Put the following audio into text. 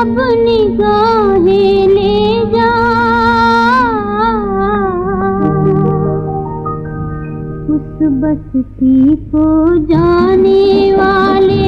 अब निगाहें ले जा। उस बस्ती को जाने वाले